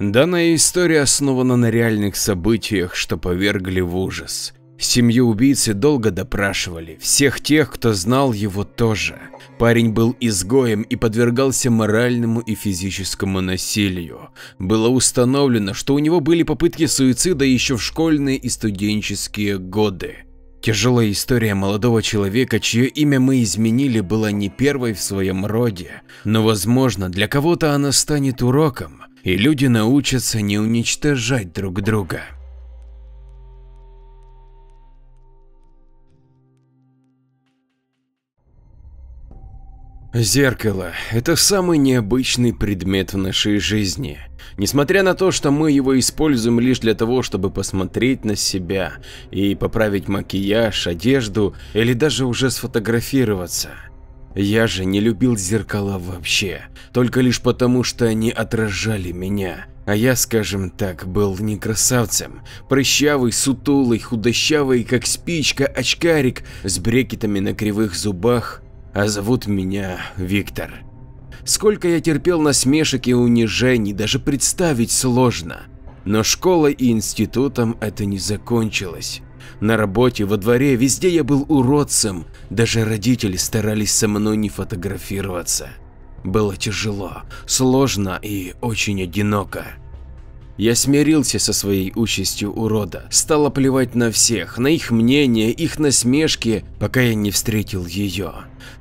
Данная история основана на реальных событиях, что повергли в ужас. Семью убийцы долго допрашивали, всех тех, кто знал его тоже. Парень был изгоем и подвергался моральному и физическому насилию. Было установлено, что у него были попытки суицида еще в школьные и студенческие годы. Тяжелая история молодого человека, чье имя мы изменили, была не первой в своем роде, но возможно для кого-то она станет уроком и люди научатся не уничтожать друг друга. Зеркало – это самый необычный предмет в нашей жизни. Несмотря на то, что мы его используем лишь для того, чтобы посмотреть на себя и поправить макияж, одежду или даже уже сфотографироваться – я же не любил зеркала вообще, только лишь потому, что они отражали меня. А я, скажем так, был не красавцем. Прыщавый, сутулый, худощавый, как спичка, очкарик, с брекетами на кривых зубах, а зовут меня Виктор. Сколько я терпел насмешек и унижений, даже представить сложно. Но школа и институтом это не закончилось. На работе, во дворе, везде я был уродцем, даже родители старались со мной не фотографироваться. Было тяжело, сложно и очень одиноко. Я смирился со своей участью урода, стало плевать на всех, на их мнение, их насмешки, пока я не встретил ее.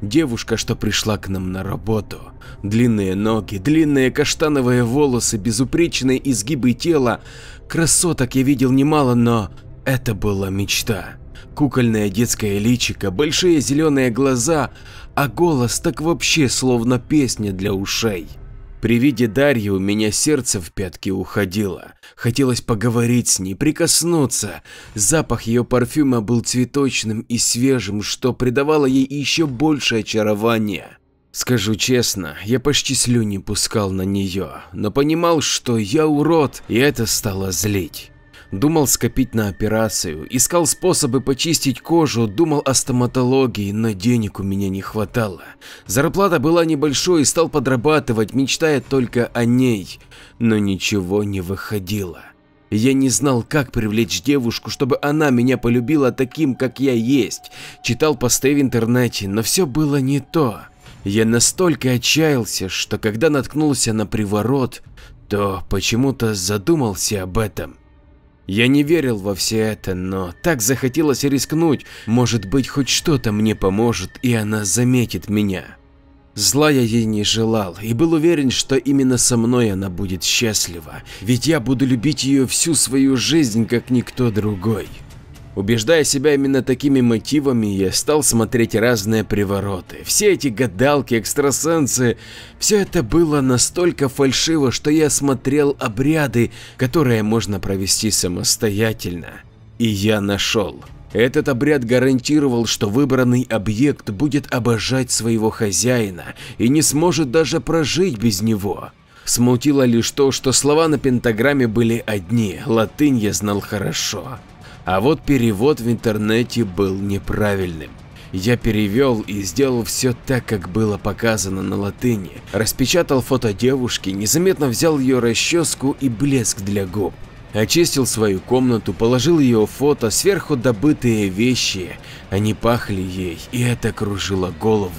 Девушка, что пришла к нам на работу. Длинные ноги, длинные каштановые волосы, безупречные изгибы тела. Красоток я видел немало, но это была мечта. Кукольное детское личико, большие зеленые глаза, а голос так вообще словно песня для ушей. При виде Дарьи у меня сердце в пятки уходило. Хотелось поговорить с ней, прикоснуться. Запах ее парфюма был цветочным и свежим, что придавало ей еще больше очарования. Скажу честно, я почти слюни пускал на нее, но понимал, что я урод, и это стало злить. Думал скопить на операцию, искал способы почистить кожу, думал о стоматологии, но денег у меня не хватало. Зарплата была небольшой и стал подрабатывать, мечтая только о ней, но ничего не выходило. Я не знал, как привлечь девушку, чтобы она меня полюбила таким, как я есть. Читал посты в интернете, но все было не то. Я настолько отчаялся, что когда наткнулся на приворот, то почему-то задумался об этом. Я не верил во все это, но так захотелось рискнуть, может быть хоть что-то мне поможет и она заметит меня. Зла я ей не желал и был уверен, что именно со мной она будет счастлива, ведь я буду любить ее всю свою жизнь, как никто другой. Убеждая себя именно такими мотивами, я стал смотреть разные привороты. Все эти гадалки, экстрасенсы, все это было настолько фальшиво, что я смотрел обряды, которые можно провести самостоятельно. И я нашел. Этот обряд гарантировал, что выбранный объект будет обожать своего хозяина и не сможет даже прожить без него. Смутило лишь то, что слова на пентаграмме были одни, латынь я знал хорошо. А вот перевод в интернете был неправильным. Я перевел и сделал все так, как было показано на латыни. Распечатал фото девушки, незаметно взял ее расческу и блеск для губ. Очистил свою комнату, положил ее фото, сверху добытые вещи, они пахли ей, и это кружило голову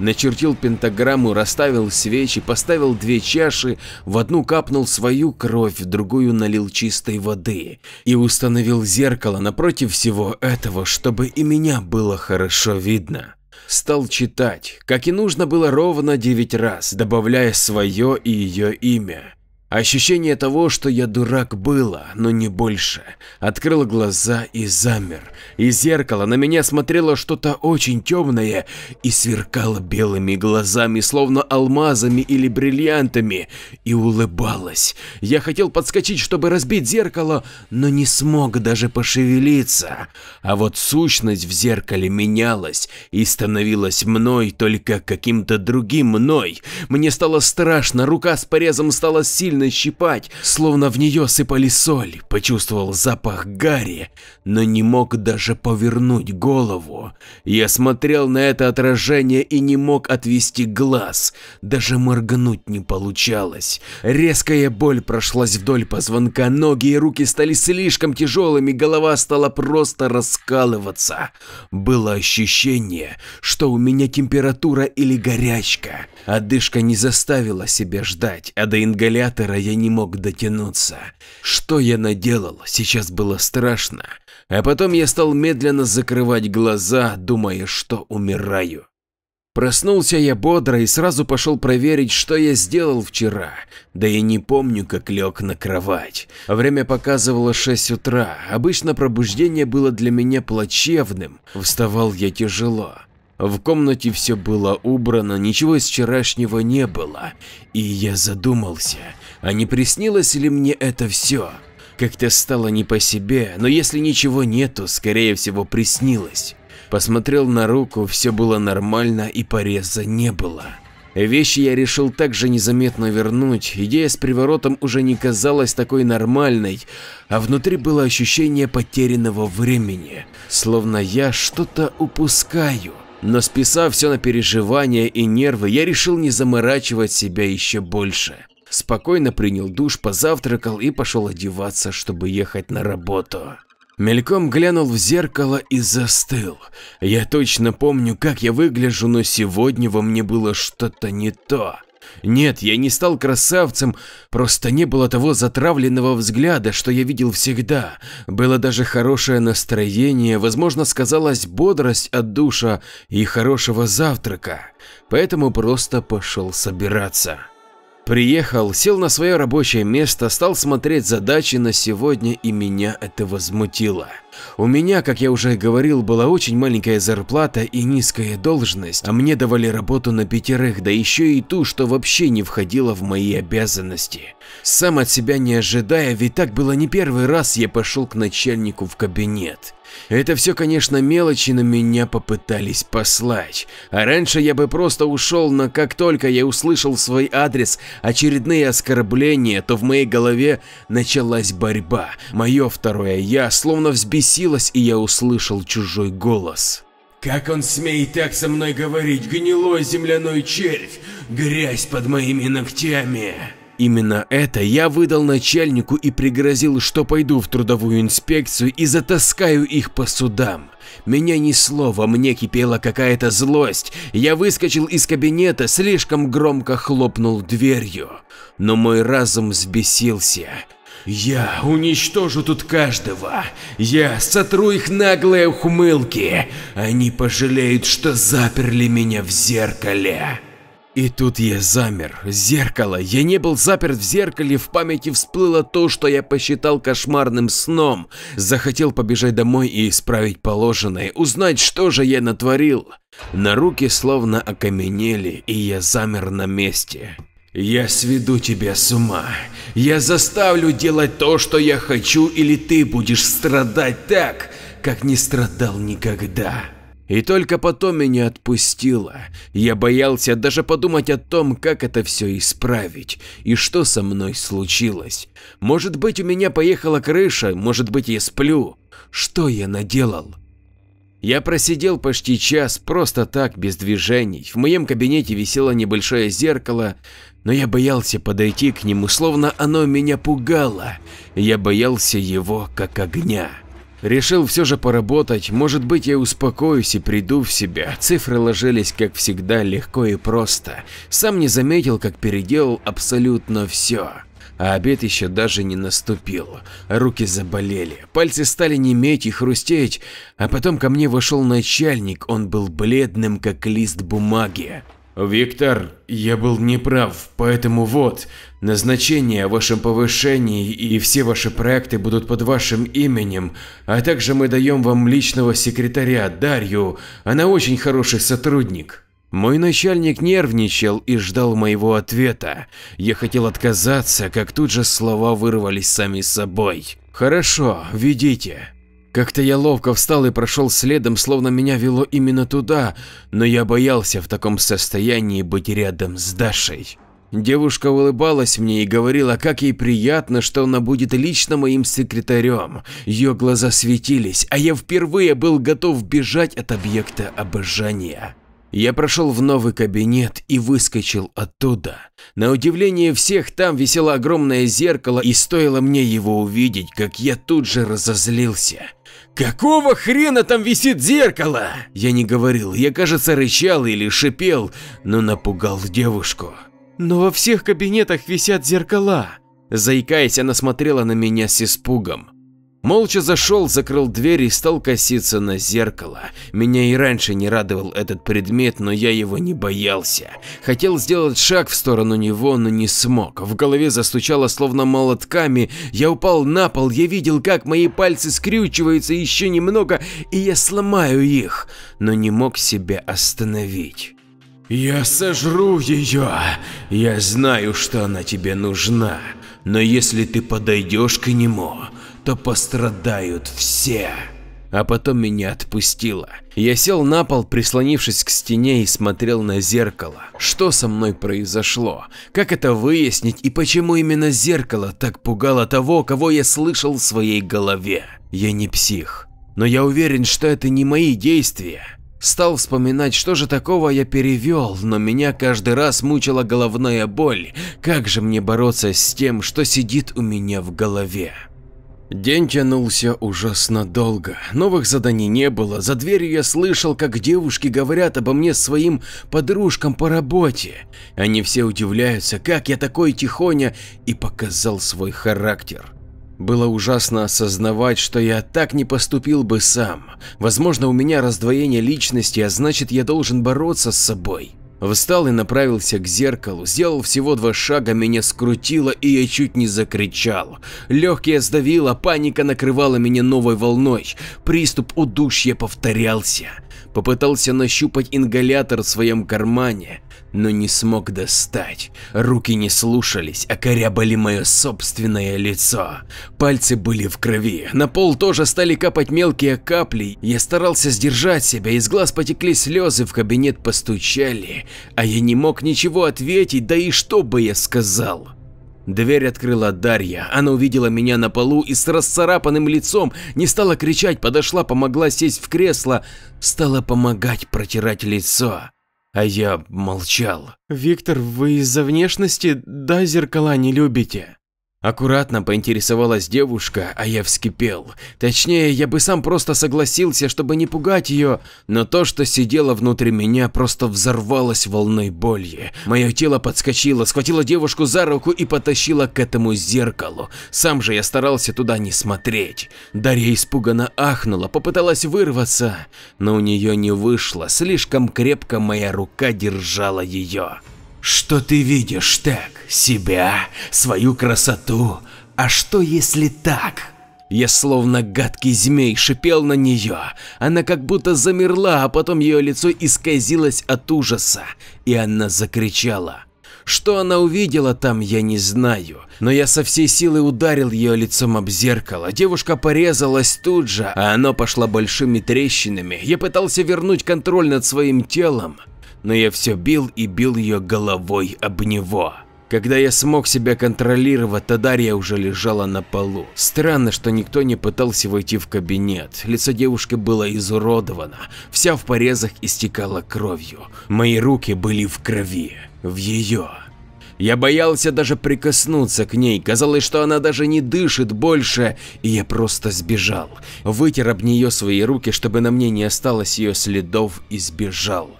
начертил пентаграмму, расставил свечи, поставил две чаши, в одну капнул свою кровь, в другую налил чистой воды и установил зеркало напротив всего этого, чтобы и меня было хорошо видно. Стал читать, как и нужно было ровно девять раз, добавляя свое и ее имя. Ощущение того, что я дурак было, но не больше. Открыл глаза и замер. Из зеркала на меня смотрело что-то очень темное и сверкало белыми глазами, словно алмазами или бриллиантами, и улыбалось. Я хотел подскочить, чтобы разбить зеркало, но не смог даже пошевелиться. А вот сущность в зеркале менялась и становилась мной, только каким-то другим мной. Мне стало страшно, рука с порезом стала сильной сильно щипать, словно в нее сыпали соль, почувствовал запах гари, но не мог даже повернуть голову. Я смотрел на это отражение и не мог отвести глаз, даже моргнуть не получалось. Резкая боль прошлась вдоль позвонка, ноги и руки стали слишком тяжелыми, голова стала просто раскалываться. Было ощущение, что у меня температура или горячка. Одышка не заставила себя ждать, а до ингалятора Гитлера я не мог дотянуться. Что я наделал, сейчас было страшно. А потом я стал медленно закрывать глаза, думая, что умираю. Проснулся я бодро и сразу пошел проверить, что я сделал вчера, да я не помню, как лег на кровать. Время показывало 6 утра, обычно пробуждение было для меня плачевным, вставал я тяжело. В комнате все было убрано, ничего из вчерашнего не было, и я задумался, а не приснилось ли мне это все? Как-то стало не по себе, но если ничего нету, скорее всего приснилось. Посмотрел на руку, все было нормально и пореза не было. Вещи я решил также незаметно вернуть, идея с приворотом уже не казалась такой нормальной, а внутри было ощущение потерянного времени, словно я что-то упускаю. Но списав все на переживания и нервы, я решил не заморачивать себя еще больше спокойно принял душ, позавтракал и пошел одеваться, чтобы ехать на работу. Мельком глянул в зеркало и застыл. Я точно помню, как я выгляжу, но сегодня во мне было что-то не то. Нет, я не стал красавцем, просто не было того затравленного взгляда, что я видел всегда. Было даже хорошее настроение, возможно, сказалась бодрость от душа и хорошего завтрака, поэтому просто пошел собираться. Приехал, сел на свое рабочее место, стал смотреть задачи на сегодня и меня это возмутило. У меня, как я уже говорил, была очень маленькая зарплата и низкая должность, а мне давали работу на пятерых, да еще и ту, что вообще не входила в мои обязанности. Сам от себя не ожидая, ведь так было не первый раз я пошел к начальнику в кабинет. Это все, конечно, мелочи на меня попытались послать, а раньше я бы просто ушел, но как только я услышал в свой адрес очередные оскорбления, то в моей голове началась борьба. Мое второе «я» словно взбесилось взбесилась, и я услышал чужой голос. «Как он смеет так со мной говорить, гнилой земляной червь, грязь под моими ногтями!» Именно это я выдал начальнику и пригрозил, что пойду в трудовую инспекцию и затаскаю их по судам. Меня несло, во мне кипела какая-то злость. Я выскочил из кабинета, слишком громко хлопнул дверью. Но мой разум взбесился. Я уничтожу тут каждого. Я сотру их наглые ухмылки. Они пожалеют, что заперли меня в зеркале. И тут я замер. Зеркало. Я не был заперт в зеркале, в памяти всплыло то, что я посчитал кошмарным сном. Захотел побежать домой и исправить положенное, узнать, что же я натворил. На руки словно окаменели, и я замер на месте. «Я сведу тебя с ума. Я заставлю делать то, что я хочу, или ты будешь страдать так, как не страдал никогда». И только потом меня отпустило. Я боялся даже подумать о том, как это все исправить и что со мной случилось. Может быть, у меня поехала крыша, может быть, я сплю. Что я наделал? Я просидел почти час просто так, без движений. В моем кабинете висело небольшое зеркало, но я боялся подойти к нему, словно оно меня пугало, я боялся его как огня. Решил все же поработать, может быть я успокоюсь и приду в себя. Цифры ложились, как всегда, легко и просто. Сам не заметил, как переделал абсолютно все. А обед еще даже не наступил. Руки заболели, пальцы стали неметь и хрустеть, а потом ко мне вошел начальник, он был бледным, как лист бумаги. «Виктор, я был неправ, поэтому вот, назначение о вашем повышении и все ваши проекты будут под вашим именем, а также мы даем вам личного секретаря Дарью, она очень хороший сотрудник». Мой начальник нервничал и ждал моего ответа. Я хотел отказаться, как тут же слова вырвались сами собой. «Хорошо, ведите». Как-то я ловко встал и прошел следом, словно меня вело именно туда, но я боялся в таком состоянии быть рядом с Дашей. Девушка улыбалась мне и говорила, как ей приятно, что она будет лично моим секретарем. Ее глаза светились, а я впервые был готов бежать от объекта обожания. Я прошел в новый кабинет и выскочил оттуда. На удивление всех там висело огромное зеркало, и стоило мне его увидеть, как я тут же разозлился. Какого хрена там висит зеркало? Я не говорил, я, кажется, рычал или шипел, но напугал девушку. Но во всех кабинетах висят зеркала. Заикаясь, она смотрела на меня с испугом. Молча зашел, закрыл дверь и стал коситься на зеркало. Меня и раньше не радовал этот предмет, но я его не боялся. Хотел сделать шаг в сторону него, но не смог. В голове застучало словно молотками. Я упал на пол, я видел, как мои пальцы скрючиваются еще немного, и я сломаю их, но не мог себя остановить. «Я сожру ее! Я знаю, что она тебе нужна, но если ты подойдешь к нему, то пострадают все. А потом меня отпустило. Я сел на пол, прислонившись к стене и смотрел на зеркало. Что со мной произошло? Как это выяснить и почему именно зеркало так пугало того, кого я слышал в своей голове? Я не псих, но я уверен, что это не мои действия. Стал вспоминать, что же такого я перевел, но меня каждый раз мучила головная боль. Как же мне бороться с тем, что сидит у меня в голове? День тянулся ужасно долго, новых заданий не было, за дверью я слышал, как девушки говорят обо мне своим подружкам по работе. Они все удивляются, как я такой тихоня и показал свой характер. Было ужасно осознавать, что я так не поступил бы сам. Возможно, у меня раздвоение личности, а значит, я должен бороться с собой. Встал и направился к зеркалу, сделал всего два шага, меня скрутило и я чуть не закричал. Легкие сдавило, паника накрывала меня новой волной, приступ удушья повторялся. Попытался нащупать ингалятор в своем кармане, но не смог достать. Руки не слушались, а корябали мое собственное лицо. Пальцы были в крови, на пол тоже стали капать мелкие капли. Я старался сдержать себя, из глаз потекли слезы, в кабинет постучали, а я не мог ничего ответить, да и что бы я сказал. Дверь открыла Дарья, она увидела меня на полу и с расцарапанным лицом не стала кричать, подошла, помогла сесть в кресло, стала помогать протирать лицо. А я молчал. «Виктор, вы из-за внешности, да, зеркала не любите?» Аккуратно поинтересовалась девушка, а я вскипел. Точнее, я бы сам просто согласился, чтобы не пугать ее, но то, что сидело внутри меня, просто взорвалось волной боли. Мое тело подскочило, схватило девушку за руку и потащило к этому зеркалу. Сам же я старался туда не смотреть. Дарья испуганно ахнула, попыталась вырваться, но у нее не вышло, слишком крепко моя рука держала ее. Что ты видишь так? Себя, свою красоту. А что если так? Я словно гадкий змей шипел на нее, она как будто замерла, а потом ее лицо исказилось от ужаса, и она закричала. Что она увидела там, я не знаю, но я со всей силы ударил ее лицом об зеркало. Девушка порезалась тут же, а оно пошло большими трещинами. Я пытался вернуть контроль над своим телом, но я все бил и бил ее головой об него. Когда я смог себя контролировать, Тадария уже лежала на полу. Странно, что никто не пытался войти в кабинет. Лицо девушки было изуродовано, вся в порезах истекала кровью. Мои руки были в крови, в ее. Я боялся даже прикоснуться к ней, казалось, что она даже не дышит больше, и я просто сбежал. Вытер об нее свои руки, чтобы на мне не осталось ее следов и сбежал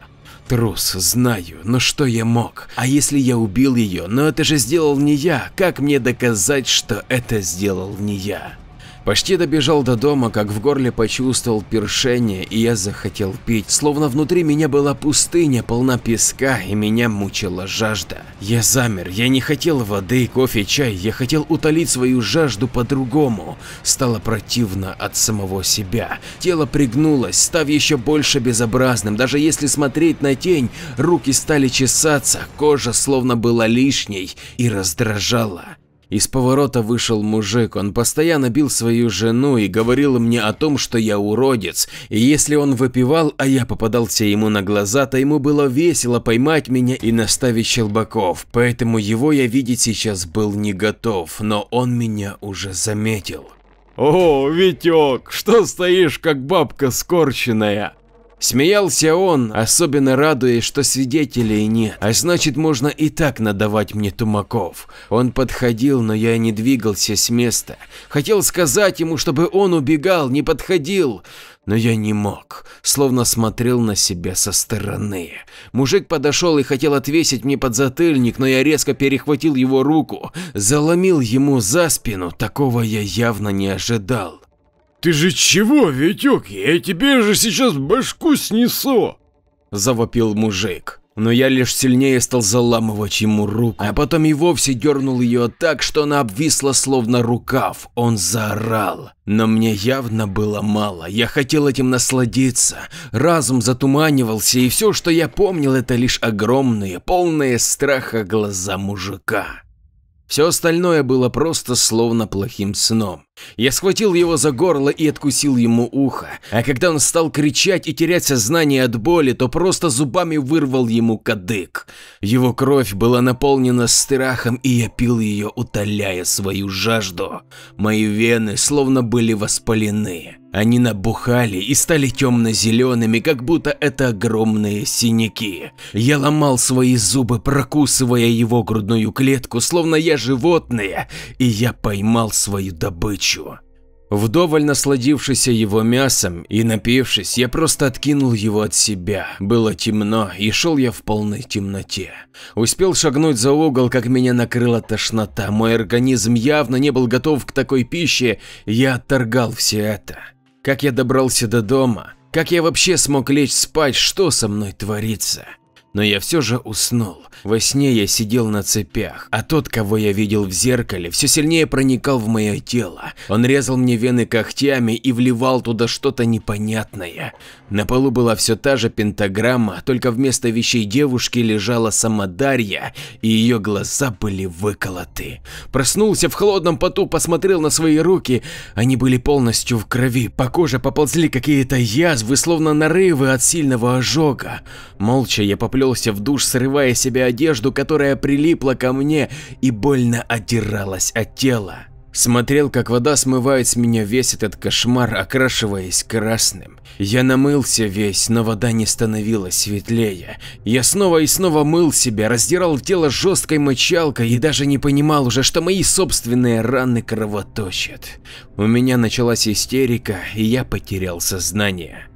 трус, знаю, но что я мог? А если я убил ее? Но это же сделал не я. Как мне доказать, что это сделал не я? Почти добежал до дома, как в горле почувствовал першение, и я захотел пить, словно внутри меня была пустыня, полна песка, и меня мучила жажда. Я замер, я не хотел воды, кофе, чай, я хотел утолить свою жажду по-другому. Стало противно от самого себя. Тело пригнулось, став еще больше безобразным, даже если смотреть на тень, руки стали чесаться, кожа словно была лишней и раздражала. Из поворота вышел мужик, он постоянно бил свою жену и говорил мне о том, что я уродец, и если он выпивал, а я попадался ему на глаза, то ему было весело поймать меня и наставить щелбаков, поэтому его я видеть сейчас был не готов, но он меня уже заметил. «О, Витек, что стоишь, как бабка скорченная?» Смеялся он, особенно радуясь, что свидетелей нет, а значит можно и так надавать мне тумаков. Он подходил, но я не двигался с места. Хотел сказать ему, чтобы он убегал, не подходил, но я не мог, словно смотрел на себя со стороны. Мужик подошел и хотел отвесить мне подзатыльник, но я резко перехватил его руку, заломил ему за спину, такого я явно не ожидал. «Ты же чего, Витек? Я тебе же сейчас башку снесу!» – завопил мужик. Но я лишь сильнее стал заламывать ему руку, а потом и вовсе дернул ее так, что она обвисла словно рукав. Он заорал. Но мне явно было мало, я хотел этим насладиться, разум затуманивался и все, что я помнил, это лишь огромные, полные страха глаза мужика. Все остальное было просто словно плохим сном. Я схватил его за горло и откусил ему ухо, а когда он стал кричать и терять сознание от боли, то просто зубами вырвал ему кадык. Его кровь была наполнена страхом, и я пил ее, утоляя свою жажду. Мои вены словно были воспалены. Они набухали и стали темно-зелеными, как будто это огромные синяки. Я ломал свои зубы, прокусывая его грудную клетку, словно я животное, и я поймал свою добычу будущего. Вдоволь насладившись его мясом и напившись, я просто откинул его от себя. Было темно, и шел я в полной темноте. Успел шагнуть за угол, как меня накрыла тошнота. Мой организм явно не был готов к такой пище, я отторгал все это. Как я добрался до дома? Как я вообще смог лечь спать? Что со мной творится? но я все же уснул. Во сне я сидел на цепях, а тот, кого я видел в зеркале, все сильнее проникал в мое тело. Он резал мне вены когтями и вливал туда что-то непонятное. На полу была все та же пентаграмма, только вместо вещей девушки лежала сама Дарья, и ее глаза были выколоты. Проснулся в холодном поту, посмотрел на свои руки, они были полностью в крови, по коже поползли какие-то язвы, словно нарывы от сильного ожога. Молча я поплелся поплелся в душ, срывая себе одежду, которая прилипла ко мне и больно отдиралась от тела. Смотрел, как вода смывает с меня весь этот кошмар, окрашиваясь красным. Я намылся весь, но вода не становилась светлее. Я снова и снова мыл себя, раздирал тело жесткой мочалкой и даже не понимал уже, что мои собственные раны кровоточат. У меня началась истерика, и я потерял сознание.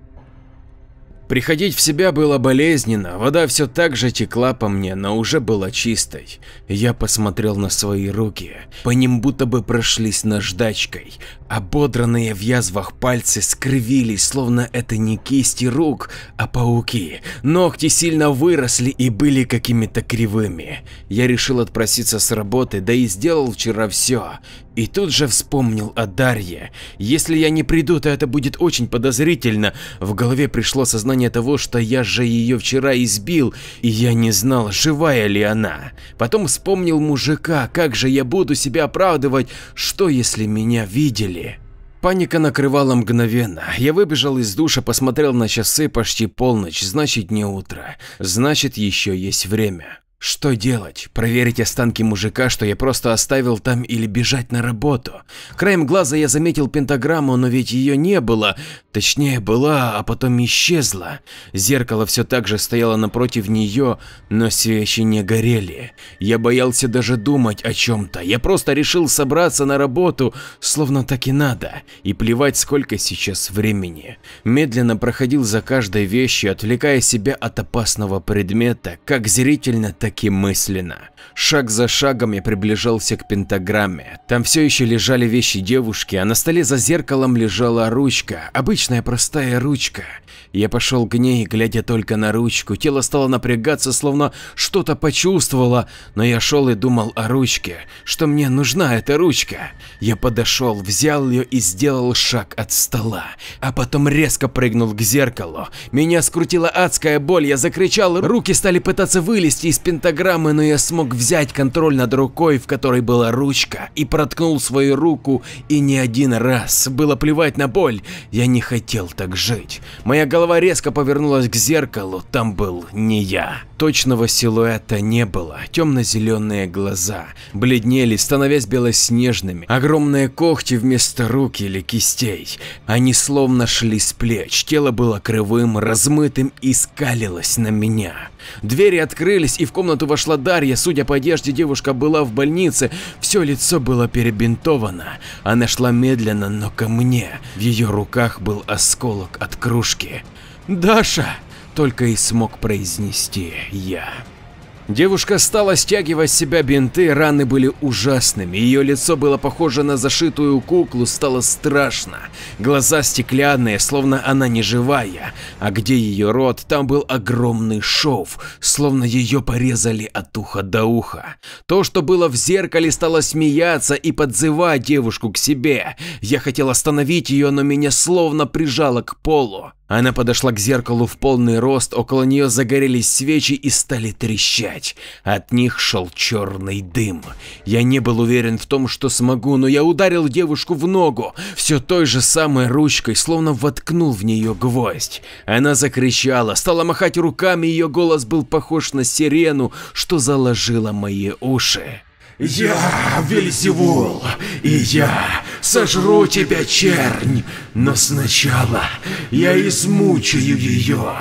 Приходить в себя было болезненно, вода все так же текла по мне, но уже была чистой. Я посмотрел на свои руки, по ним будто бы прошлись наждачкой. Ободранные в язвах пальцы скривились, словно это не кисти рук, а пауки. Ногти сильно выросли и были какими-то кривыми. Я решил отпроситься с работы, да и сделал вчера все. И тут же вспомнил о Дарье. Если я не приду, то это будет очень подозрительно. В голове пришло сознание осознание того, что я же ее вчера избил, и я не знал, живая ли она. Потом вспомнил мужика, как же я буду себя оправдывать, что если меня видели. Паника накрывала мгновенно. Я выбежал из душа, посмотрел на часы, почти полночь, значит не утро, значит еще есть время. Что делать? Проверить останки мужика, что я просто оставил там или бежать на работу? Краем глаза я заметил пентаграмму, но ведь ее не было. Точнее была, а потом исчезла. Зеркало все так же стояло напротив нее, но свечи не горели. Я боялся даже думать о чем-то. Я просто решил собраться на работу, словно так и надо. И плевать сколько сейчас времени. Медленно проходил за каждой вещью, отвлекая себя от опасного предмета, как зрительно, так Таки мысленно. Шаг за шагом я приближался к пентаграмме. Там все еще лежали вещи девушки, а на столе за зеркалом лежала ручка, обычная простая ручка. Я пошел к ней, глядя только на ручку. Тело стало напрягаться, словно что-то почувствовало, но я шел и думал о ручке, что мне нужна эта ручка. Я подошел, взял ее и сделал шаг от стола, а потом резко прыгнул к зеркалу. Меня скрутила адская боль, я закричал, руки стали пытаться вылезти из пентаграммы пентаграммы, но я смог взять контроль над рукой, в которой была ручка, и проткнул свою руку и не один раз. Было плевать на боль, я не хотел так жить. Моя голова резко повернулась к зеркалу, там был не я. Точного силуэта не было, темно-зеленые глаза бледнели, становясь белоснежными, огромные когти вместо рук или кистей. Они словно шли с плеч, тело было кривым, размытым и скалилось на меня. Двери открылись, и в комнату вошла Дарья. Судя по одежде, девушка была в больнице. Все лицо было перебинтовано. Она шла медленно, но ко мне. В ее руках был осколок от кружки. «Даша!» — только и смог произнести я. Девушка стала стягивать с себя бинты, раны были ужасными, ее лицо было похоже на зашитую куклу, стало страшно. Глаза стеклянные, словно она не живая, а где ее рот, там был огромный шов, словно ее порезали от уха до уха. То, что было в зеркале, стало смеяться и подзывать девушку к себе. Я хотел остановить ее, но меня словно прижало к полу. Она подошла к зеркалу в полный рост, около нее загорелись свечи и стали трещать. От них шел черный дым. Я не был уверен в том, что смогу, но я ударил девушку в ногу, все той же самой ручкой, словно воткнул в нее гвоздь. Она закричала, стала махать руками, ее голос был похож на сирену, что заложило мои уши. «Я Вельзевул, и я сожру тебя, чернь, но сначала я измучаю ее».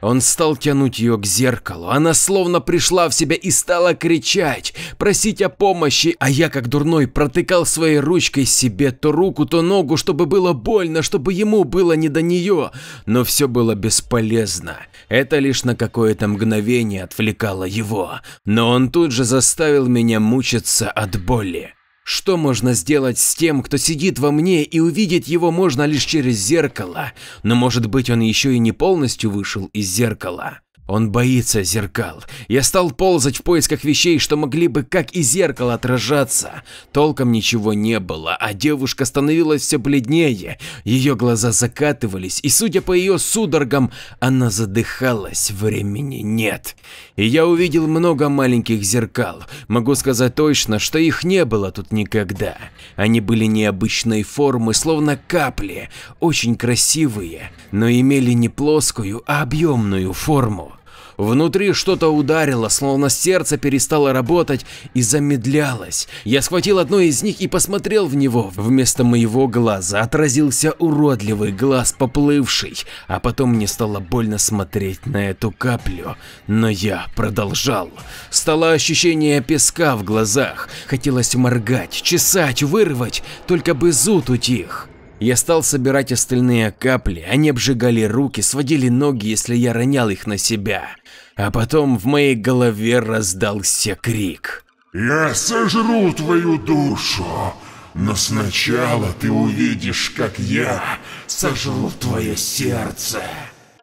Он стал тянуть ее к зеркалу, она словно пришла в себя и стала кричать, просить о помощи, а я, как дурной, протыкал своей ручкой себе то руку, то ногу, чтобы было больно, чтобы ему было не до нее, но все было бесполезно. Это лишь на какое-то мгновение отвлекало его, но он тут же заставил меня мучиться от боли. Что можно сделать с тем, кто сидит во мне и увидеть его можно лишь через зеркало, но может быть он еще и не полностью вышел из зеркала. Он боится зеркал. Я стал ползать в поисках вещей, что могли бы, как и зеркало, отражаться. Толком ничего не было, а девушка становилась все бледнее. Ее глаза закатывались, и, судя по ее судорогам, она задыхалась. Времени нет. И я увидел много маленьких зеркал. Могу сказать точно, что их не было тут никогда. Они были необычной формы, словно капли, очень красивые, но имели не плоскую, а объемную форму. Внутри что-то ударило, словно сердце перестало работать и замедлялось. Я схватил одно из них и посмотрел в него. Вместо моего глаза отразился уродливый глаз, поплывший, а потом мне стало больно смотреть на эту каплю. Но я продолжал. Стало ощущение песка в глазах. Хотелось моргать, чесать, вырвать, только бы зуд утих. Я стал собирать остальные капли, они обжигали руки, сводили ноги, если я ронял их на себя а потом в моей голове раздался крик. «Я сожру твою душу, но сначала ты увидишь, как я сожру твое сердце!»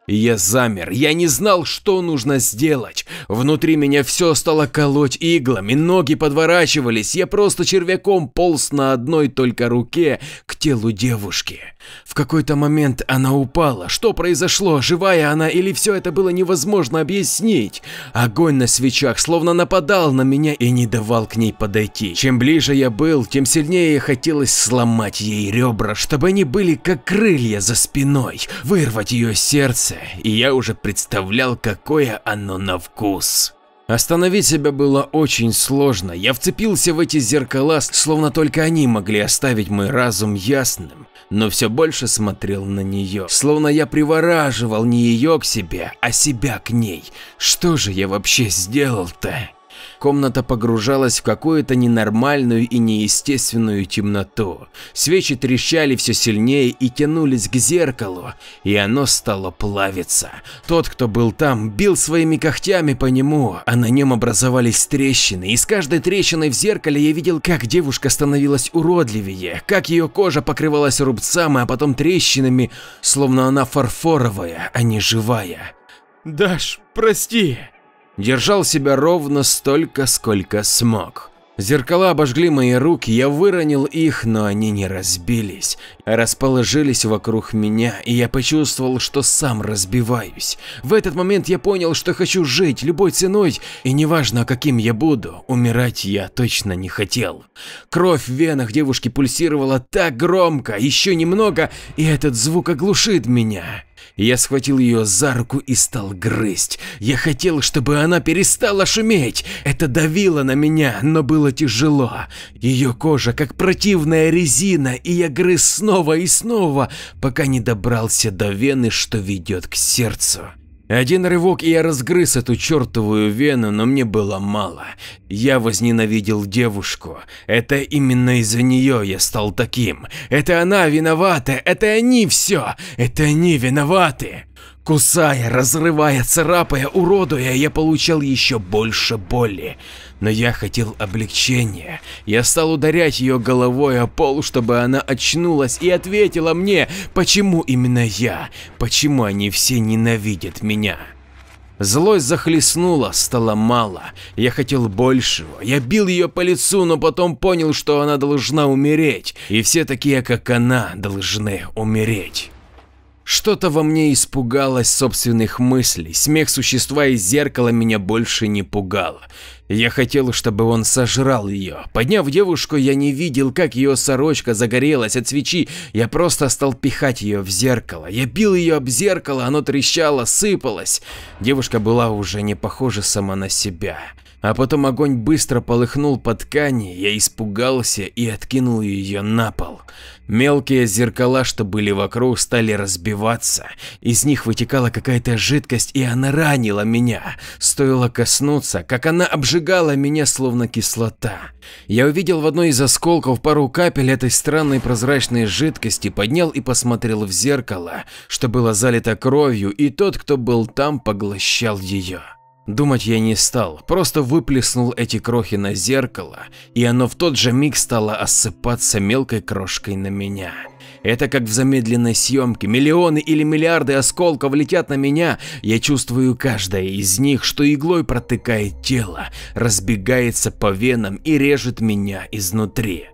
Я замер, я не знал, что нужно сделать. Внутри меня все стало колоть иглами, ноги подворачивались, я просто червяком полз на одной только руке к телу девушки. В какой-то момент она упала. Что произошло, живая она или все это было невозможно объяснить? Огонь на свечах словно нападал на меня и не давал к ней подойти. Чем ближе я был, тем сильнее хотелось сломать ей ребра, чтобы они были как крылья за спиной, вырвать ее сердце мясо, и я уже представлял, какое оно на вкус. Остановить себя было очень сложно, я вцепился в эти зеркала, словно только они могли оставить мой разум ясным, но все больше смотрел на нее, словно я привораживал не ее к себе, а себя к ней. Что же я вообще сделал-то? Комната погружалась в какую-то ненормальную и неестественную темноту. Свечи трещали все сильнее и тянулись к зеркалу, и оно стало плавиться. Тот, кто был там, бил своими когтями по нему, а на нем образовались трещины, и с каждой трещиной в зеркале я видел, как девушка становилась уродливее, как ее кожа покрывалась рубцами, а потом трещинами, словно она фарфоровая, а не живая. «Даш, прости!» Держал себя ровно столько, сколько смог. Зеркала обожгли мои руки, я выронил их, но они не разбились, расположились вокруг меня, и я почувствовал, что сам разбиваюсь. В этот момент я понял, что хочу жить любой ценой, и неважно, каким я буду, умирать я точно не хотел. Кровь в венах девушки пульсировала так громко, еще немного, и этот звук оглушит меня. Я схватил ее за руку и стал грызть. Я хотел, чтобы она перестала шуметь. Это давило на меня, но было тяжело. Ее кожа как противная резина, и я грыз снова и снова, пока не добрался до вены, что ведет к сердцу. Один рывок, и я разгрыз эту чертовую вену, но мне было мало. Я возненавидел девушку. Это именно из-за нее я стал таким. Это она виновата, это они все, это они виноваты. Кусая, разрывая, царапая, уродуя, я получал еще больше боли. Но я хотел облегчения. Я стал ударять ее головой о пол, чтобы она очнулась и ответила мне, почему именно я, почему они все ненавидят меня. Злость захлестнула, стало мало. Я хотел большего. Я бил ее по лицу, но потом понял, что она должна умереть. И все такие, как она, должны умереть. Что-то во мне испугалось собственных мыслей, смех существа из зеркала меня больше не пугало. Я хотел, чтобы он сожрал ее. Подняв девушку, я не видел, как ее сорочка загорелась от свечи, я просто стал пихать ее в зеркало. Я бил ее об зеркало, оно трещало, сыпалось. Девушка была уже не похожа сама на себя. А потом огонь быстро полыхнул по ткани, я испугался и откинул ее на пол. Мелкие зеркала, что были вокруг, стали разбиваться, из них вытекала какая-то жидкость, и она ранила меня. Стоило коснуться, как она обжигала меня, словно кислота. Я увидел в одной из осколков пару капель этой странной прозрачной жидкости, поднял и посмотрел в зеркало, что было залито кровью, и тот, кто был там, поглощал ее. Думать я не стал, просто выплеснул эти крохи на зеркало, и оно в тот же миг стало осыпаться мелкой крошкой на меня. Это как в замедленной съемке, миллионы или миллиарды осколков летят на меня, я чувствую каждое из них, что иглой протыкает тело, разбегается по венам и режет меня изнутри.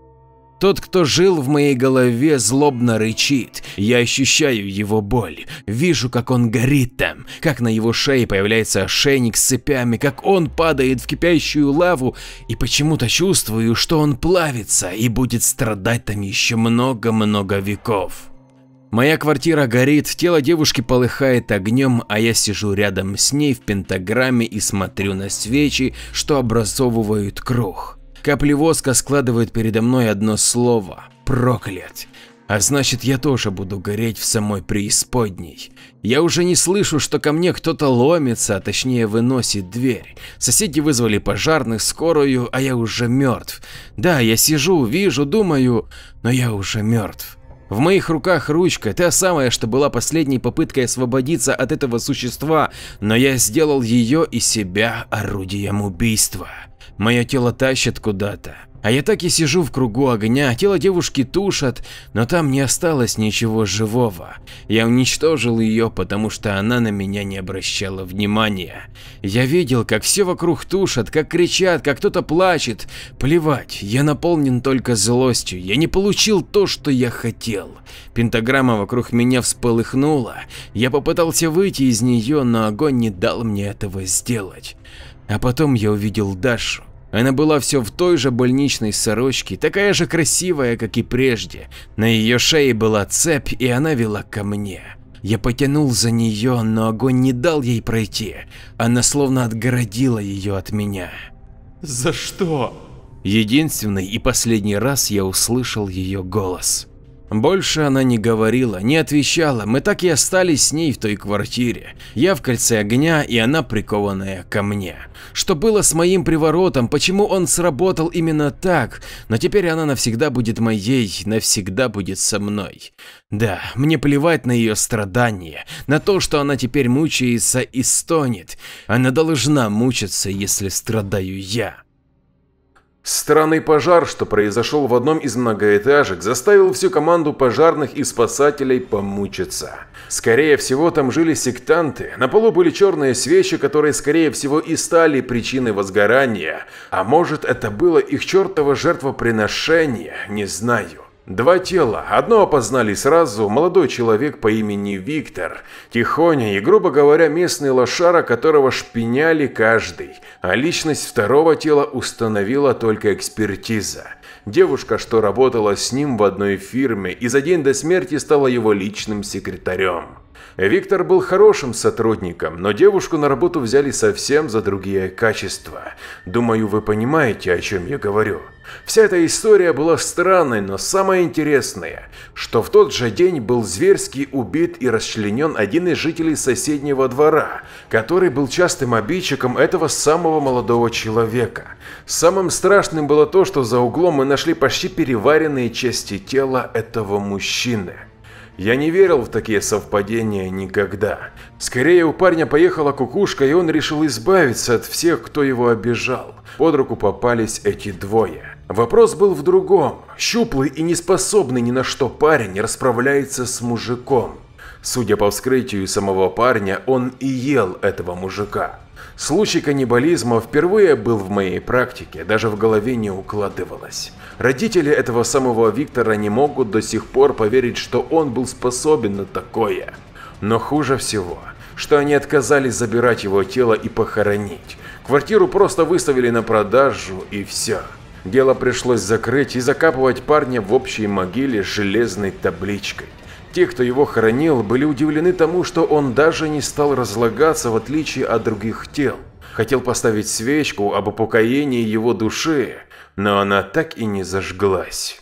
Тот, кто жил в моей голове, злобно рычит. Я ощущаю его боль. Вижу, как он горит там, как на его шее появляется ошейник с цепями, как он падает в кипящую лаву и почему-то чувствую, что он плавится и будет страдать там еще много-много веков. Моя квартира горит, тело девушки полыхает огнем, а я сижу рядом с ней в пентаграмме и смотрю на свечи, что образовывают круг. Капли воска складывают передо мной одно слово – проклят. А значит, я тоже буду гореть в самой преисподней. Я уже не слышу, что ко мне кто-то ломится, а точнее выносит дверь. Соседи вызвали пожарных, скорую, а я уже мертв. Да, я сижу, вижу, думаю, но я уже мертв. В моих руках ручка, та самая, что была последней попыткой освободиться от этого существа, но я сделал ее и себя орудием убийства. Мое тело тащит куда-то. А я так и сижу в кругу огня, тело девушки тушат, но там не осталось ничего живого. Я уничтожил ее, потому что она на меня не обращала внимания. Я видел, как все вокруг тушат, как кричат, как кто-то плачет. Плевать, я наполнен только злостью, я не получил то, что я хотел. Пентаграмма вокруг меня всполыхнула, я попытался выйти из нее, но огонь не дал мне этого сделать. А потом я увидел Дашу. Она была все в той же больничной сорочке, такая же красивая, как и прежде. На ее шее была цепь, и она вела ко мне. Я потянул за нее, но огонь не дал ей пройти. Она словно отгородила ее от меня. «За что?» Единственный и последний раз я услышал ее голос. Больше она не говорила, не отвечала, мы так и остались с ней в той квартире. Я в кольце огня и она прикованная ко мне. Что было с моим приворотом, почему он сработал именно так, но теперь она навсегда будет моей, навсегда будет со мной. Да, мне плевать на ее страдания, на то, что она теперь мучается и стонет. Она должна мучиться, если страдаю я. Странный пожар, что произошел в одном из многоэтажек, заставил всю команду пожарных и спасателей помучиться. Скорее всего, там жили сектанты, на полу были черные свечи, которые, скорее всего, и стали причиной возгорания. А может, это было их чертово жертвоприношение, не знаю. Два тела. Одно опознали сразу, молодой человек по имени Виктор, тихоня и, грубо говоря, местный лошара, которого шпиняли каждый, а личность второго тела установила только экспертиза. Девушка, что работала с ним в одной фирме и за день до смерти стала его личным секретарем. Виктор был хорошим сотрудником, но девушку на работу взяли совсем за другие качества. Думаю, вы понимаете, о чем я говорю. Вся эта история была странной, но самое интересное, что в тот же день был зверски убит и расчленен один из жителей соседнего двора, который был частым обидчиком этого самого молодого человека. Самым страшным было то, что за углом мы нашли почти переваренные части тела этого мужчины. Я не верил в такие совпадения никогда. Скорее, у парня поехала кукушка, и он решил избавиться от всех, кто его обижал. Под руку попались эти двое. Вопрос был в другом. Щуплый и неспособный ни на что парень расправляется с мужиком. Судя по вскрытию самого парня, он и ел этого мужика. Случай каннибализма впервые был в моей практике, даже в голове не укладывалось. Родители этого самого Виктора не могут до сих пор поверить, что он был способен на такое. Но хуже всего, что они отказались забирать его тело и похоронить. Квартиру просто выставили на продажу и все. Дело пришлось закрыть и закапывать парня в общей могиле с железной табличкой. Те, кто его хранил, были удивлены тому, что он даже не стал разлагаться в отличие от других тел. Хотел поставить свечку об упокоении его души, но она так и не зажглась.